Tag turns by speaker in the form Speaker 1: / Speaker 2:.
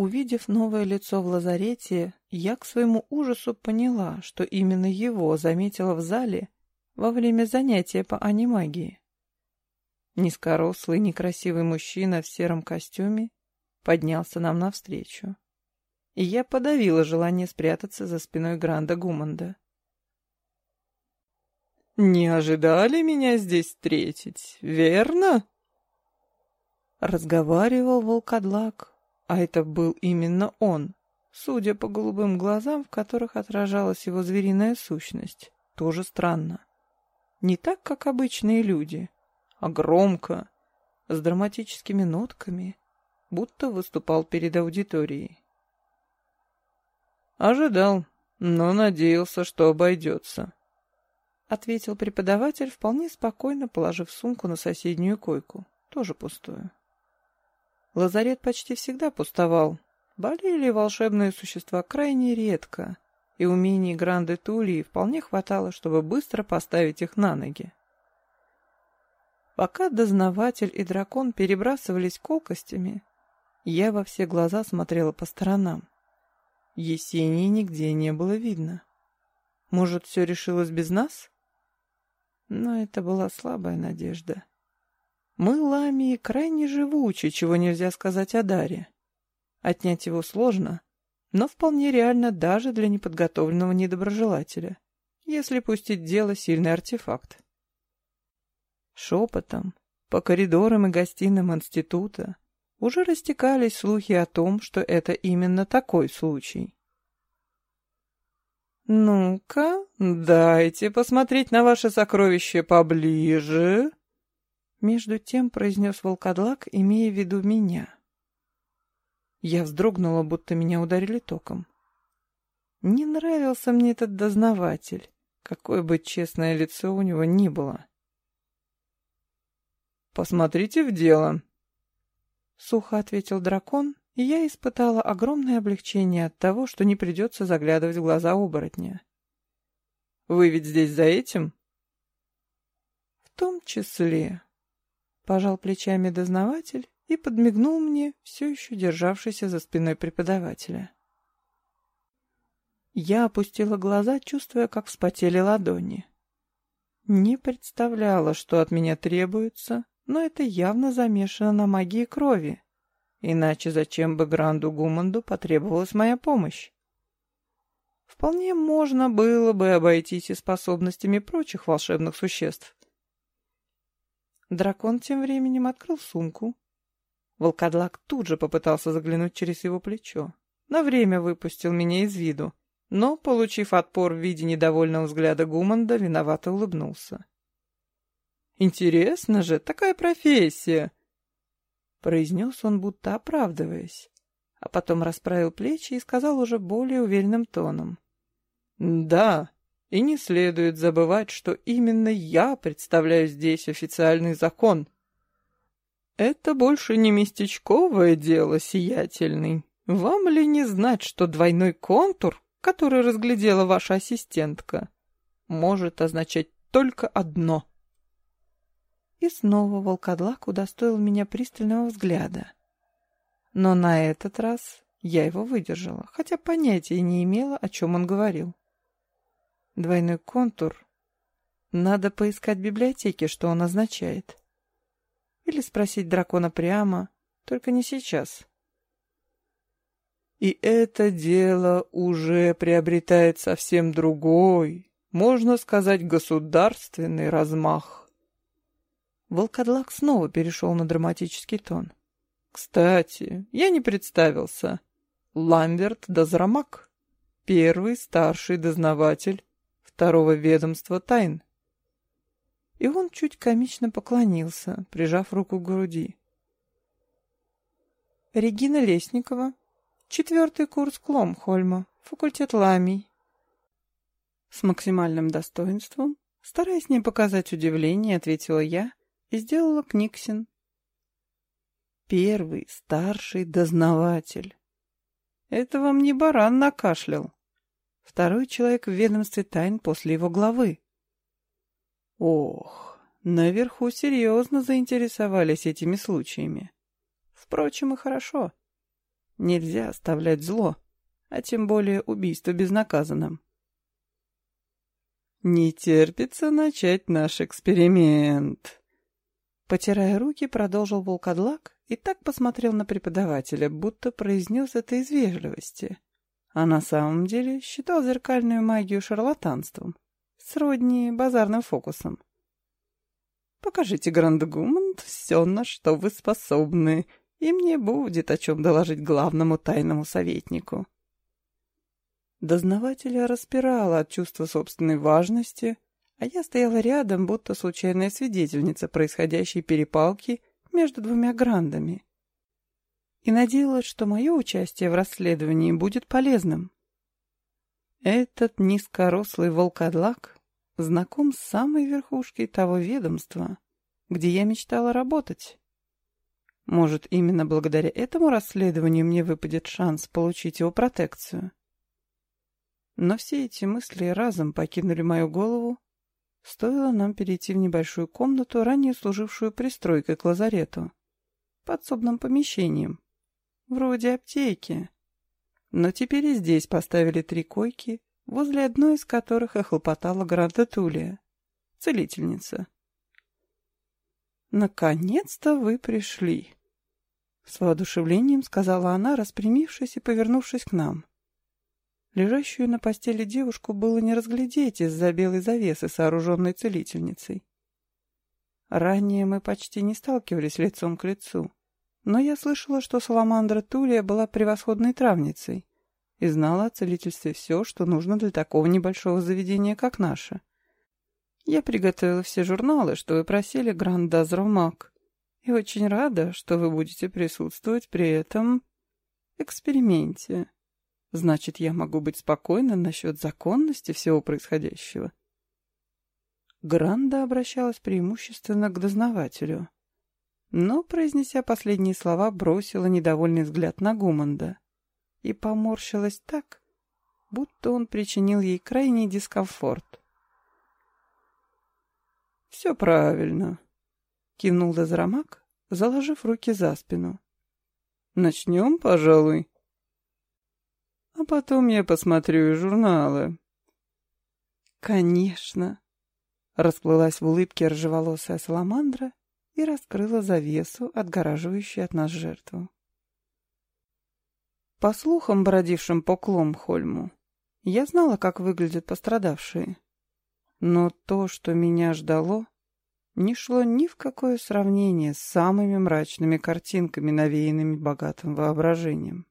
Speaker 1: Увидев новое лицо в лазарете, я к своему ужасу поняла, что именно его заметила в зале во время занятия по анимагии. Низкорослый, некрасивый мужчина в сером костюме поднялся нам навстречу. И я подавила желание спрятаться за спиной Гранда Гуманда.
Speaker 2: «Не ожидали меня здесь встретить, верно?»
Speaker 1: Разговаривал волкодлак, а это был именно он, судя по голубым глазам, в которых отражалась его звериная сущность. Тоже странно. Не так, как обычные люди, а громко, с драматическими нотками, будто выступал перед аудиторией.
Speaker 2: «Ожидал, но надеялся, что обойдется», —
Speaker 1: ответил преподаватель, вполне спокойно положив сумку на соседнюю койку, тоже пустую. Лазарет почти всегда пустовал. Болели волшебные существа крайне редко, и умений Гранды Тулии вполне хватало, чтобы быстро поставить их на ноги. Пока дознаватель и дракон перебрасывались колкостями, я во все глаза смотрела по сторонам. Есении нигде не было видно. Может, все решилось без нас? Но это была слабая надежда. Мы, ламии, крайне живучи, чего нельзя сказать о Даре. Отнять его сложно, но вполне реально даже для неподготовленного недоброжелателя, если пустить дело сильный артефакт. Шепотом, по коридорам и гостиным института, уже растекались слухи о том, что это именно такой случай.
Speaker 2: «Ну-ка, дайте посмотреть на ваше сокровище поближе»,
Speaker 1: между тем произнес волкодлак, имея в виду меня. Я вздрогнула, будто меня ударили током. Не нравился мне этот дознаватель, какое бы честное лицо у него ни было.
Speaker 2: «Посмотрите в дело», —
Speaker 1: сухо ответил дракон, и я испытала огромное облегчение от того, что не придется заглядывать в глаза оборотня.
Speaker 2: «Вы ведь здесь за этим?»
Speaker 1: «В том числе», — пожал плечами дознаватель и подмигнул мне, все еще державшийся за спиной преподавателя. Я опустила глаза, чувствуя, как вспотели ладони. Не представляла, что от меня требуется, но это явно замешано на магии крови. Иначе зачем бы Гранду Гуманду потребовалась моя помощь? Вполне можно было бы обойтись и способностями прочих волшебных существ. Дракон тем временем открыл сумку. Волкодлак тут же попытался заглянуть через его плечо. На время выпустил меня из виду, но, получив отпор в виде недовольного взгляда Гуманда, виновато улыбнулся. «Интересно же, такая профессия!» Произнес он, будто оправдываясь, а потом расправил плечи и сказал уже более уверенным тоном. «Да, и не следует забывать, что именно я представляю здесь официальный закон. Это больше не местечковое дело, сиятельный. Вам ли не знать, что двойной контур, который разглядела ваша ассистентка, может означать только одно — и снова волкодлак удостоил меня пристального взгляда. Но на этот раз я его выдержала, хотя понятия не имела, о чем он говорил. Двойной контур. Надо поискать в библиотеке, что он означает. Или спросить дракона прямо, только не сейчас.
Speaker 2: И это дело уже приобретает совсем другой, можно сказать, государственный размах.
Speaker 1: Волкодлак снова перешел на драматический тон.
Speaker 2: «Кстати, я не представился. Ламберт Дозрамак, первый старший дознаватель второго ведомства тайн».
Speaker 1: И он чуть комично поклонился, прижав руку к груди. «Регина Лесникова, четвертый курс Кломхольма, факультет Ламий». С максимальным достоинством, стараясь не показать удивления, ответила я, и сделала Книксин. Первый, старший дознаватель. Это вам не баран накашлял. Второй человек в ведомстве тайн после его главы. Ох, наверху серьезно заинтересовались этими случаями. Впрочем, и хорошо. Нельзя оставлять зло, а тем более убийство безнаказанным.
Speaker 2: «Не терпится начать наш эксперимент»,
Speaker 1: Потирая руки, продолжил волкодлак и так посмотрел на преподавателя, будто произнес это из вежливости. А на самом деле считал зеркальную магию шарлатанством, сродни базарным фокусом. «Покажите, Грандгуманд, все, на что вы способны, и мне будет о чем доложить главному тайному советнику». Дознавателя распирало от чувства собственной важности — а я стояла рядом, будто случайная свидетельница происходящей перепалки между двумя грандами. И надеялась, что мое участие в расследовании будет полезным. Этот низкорослый волкодлак знаком с самой верхушкой того ведомства, где я мечтала работать. Может, именно благодаря этому расследованию мне выпадет шанс получить его протекцию. Но все эти мысли разом покинули мою голову, Стоило нам перейти в небольшую комнату, ранее служившую пристройкой к лазарету, подсобным помещением, вроде аптеки. Но теперь и здесь поставили три койки, возле одной из которых охлопотала Гранда Тулия, целительница. «Наконец-то вы пришли!» С воодушевлением сказала она, распрямившись и повернувшись к нам. Лежащую на постели девушку было не разглядеть из-за белой завесы, сооруженной целительницей. Ранее мы почти не сталкивались лицом к лицу, но я слышала, что Саламандра Тулия была превосходной травницей и знала о целительстве все, что нужно для такого небольшого заведения, как наше. Я приготовила все журналы, что вы просили, Грандазромак, и очень рада, что вы будете присутствовать при этом эксперименте. Значит, я могу быть спокойна насчет законности всего происходящего. Гранда обращалась преимущественно к дознавателю, но, произнеся последние слова, бросила недовольный взгляд на Гуманда и поморщилась так, будто он причинил ей крайний дискомфорт. «Все правильно», — кивнул Дозрамак, заложив руки за спину. «Начнем, пожалуй» а потом я посмотрю и журналы». «Конечно!» — расплылась в улыбке рыжеволосая саламандра и раскрыла завесу, отгораживающую от нас жертву. По слухам, бродившим по Кломхольму, я знала, как выглядят пострадавшие. Но то, что меня ждало, не шло ни в какое сравнение с самыми мрачными картинками, навеянными богатым воображением.